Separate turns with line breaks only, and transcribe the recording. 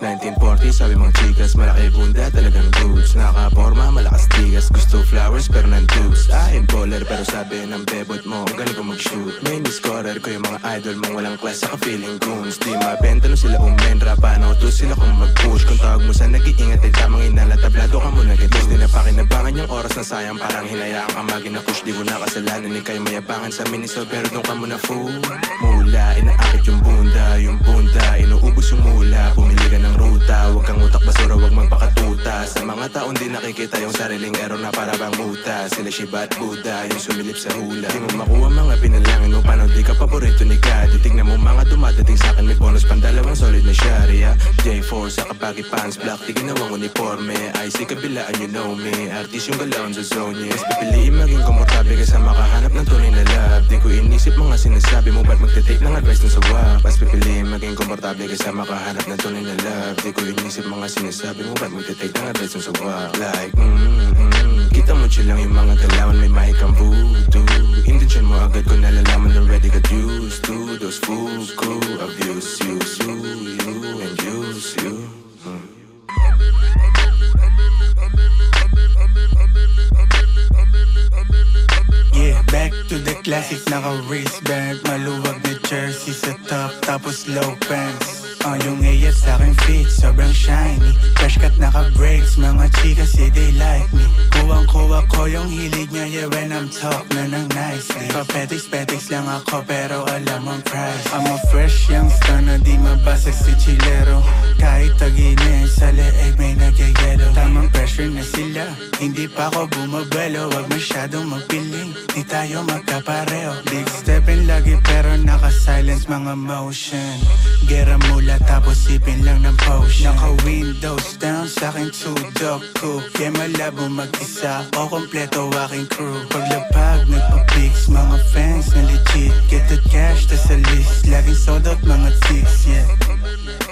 1940 sabi mga chikas Malaki bunda talagang goods Nakaporma malakas tigas Gusto flowers pero nang tubes I'm baller pero sabi ng bebot mo galing ko mag-shoot. Main scorer ko yung mga idol mong walang class Saka feeling goons. Di mabenta no sila umen Rapano to sila kung mag-push? Kung tawag mo sa nag-iingat ay tamang inala Tablado ka muna gatis Di na pakinabangan yung oras na sayang Parang hinayaan ka magina push Di ko na kasalanan. Ni kayo mayabangan sa miniso Pero doon ka muna fool. Mula inaakit yung bunda Yung bunda Inuubos yung mula. Pumili ka ng ruta Huwag kang utak basura Huwag magpakatuta. Sa mga taon di nakikita yung sariling error na para bang muta Sila Shiba at Buddha Yung sumilip sa hula. Di mo makuha mga pinalangin mo Paano di ka paborito ni God. Titignan mo mga dumadating sa bonus pang dalawang solid na sharia J4 sa kabagi pants Black di ginawang uniforme. IC kabilaan you know me. Artist yung galaon sa zone Mas pipiliin maging komportable Kaysa Inisip mga sinasabi mo Ba't magte-take ng advice dun sa wak Mas pipiliin maging komportable Kaysa makahanap ng tunay na love. Di ko inisip mga sinasabi mo Ba't magte-take ng advice dun sa wak Like mm, mm, Kita mo chill lang yung mga galawan May mahikang voodoo. Intensyon mo agad ko nalalaman Already got used to Those fools who abuse you Sue you and
classic naka-wristband Maluwag na jersey sa top Tapos low pants. Uh, yung AF sa akin fit, sobrang shiny. Fresh cut naka-breaks, mga chika say they like me. Kuwang-kuwa ko yung hilig niya, yeah when I'm talk na ng nicely Papetics-petics lang ako pero alam ang price. I'm a fresh youngster na di mabasag si chilero. Kahit taginin sa leeg may nagyayelo Tamang pressure na sila, hindi pa ako bumabelo Wag masyadong magpiling, di tayo magkapareho. Big steppin lagi pero naka-silence mga motion. Gera mula tapos sipin lang ng potion. Naka-windows down sa akin Sudoku. Kaya malabo mag-isa o kompleto aking crew. Paglapag nagpa-pics mga fans na Get the cash, that's a list Laging sold up mga chicks, yeah I'm in it.